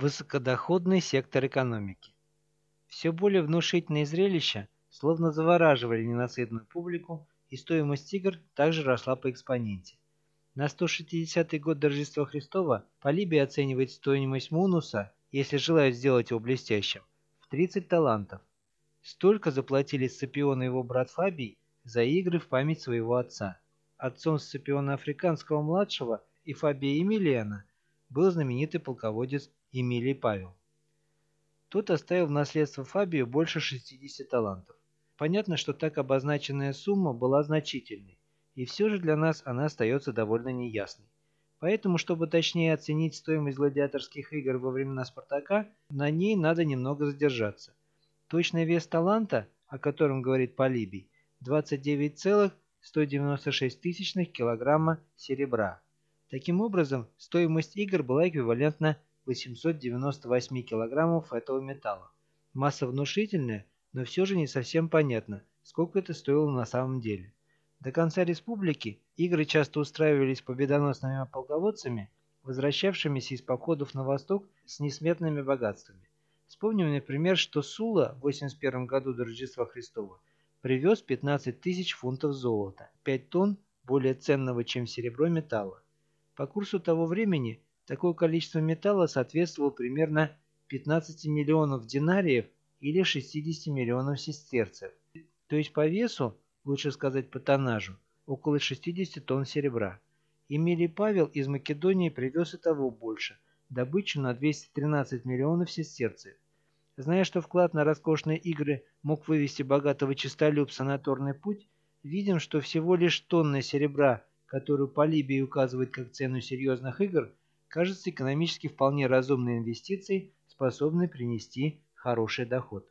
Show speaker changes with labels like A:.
A: Высокодоходный сектор экономики. Все более внушительные зрелища словно завораживали ненасытную публику, и стоимость игр также росла по экспоненте. На 160-й год до Рождества Христова Полибий оценивает стоимость Мунуса, если желают сделать его блестящим, в 30 талантов. Столько заплатили Сципион и его брат Фабий за игры в память своего отца. Отцом Сципиона Африканского-младшего и Фабия Эмилиана был знаменитый полководец Эмилий Павел. Тот оставил в наследство Фабию больше 60 талантов. Понятно, что так обозначенная сумма была значительной, и все же для нас она остается довольно неясной. Поэтому, чтобы точнее оценить стоимость гладиаторских игр во времена Спартака, на ней надо немного задержаться. Точный вес таланта, о котором говорит Полибий, 29,196 тысячных килограмма серебра. Таким образом, стоимость игр была эквивалентна 898 килограммов этого металла. Масса внушительная, но все же не совсем понятно, сколько это стоило на самом деле. До конца республики игры часто устраивались победоносными полководцами, возвращавшимися из походов на восток с несметными богатствами. Вспомним, например, что Сула в 81 году до Рождества Христова привез 15 тысяч фунтов золота, 5 тонн более ценного, чем серебро металла. По курсу того времени такое количество металла соответствовало примерно 15 миллионов динариев или 60 миллионов сестерцев, то есть по весу, лучше сказать по тоннажу, около 60 тонн серебра. Эмилий Павел из Македонии привез и того больше, добычу на 213 миллионов сестерцев. Зная, что вклад на роскошные игры мог вывести богатого честолюбца на торный путь, видим, что всего лишь тонна серебра которую Полибий указывает как цену серьезных игр, кажется экономически вполне разумной инвестицией, способной принести хороший доход.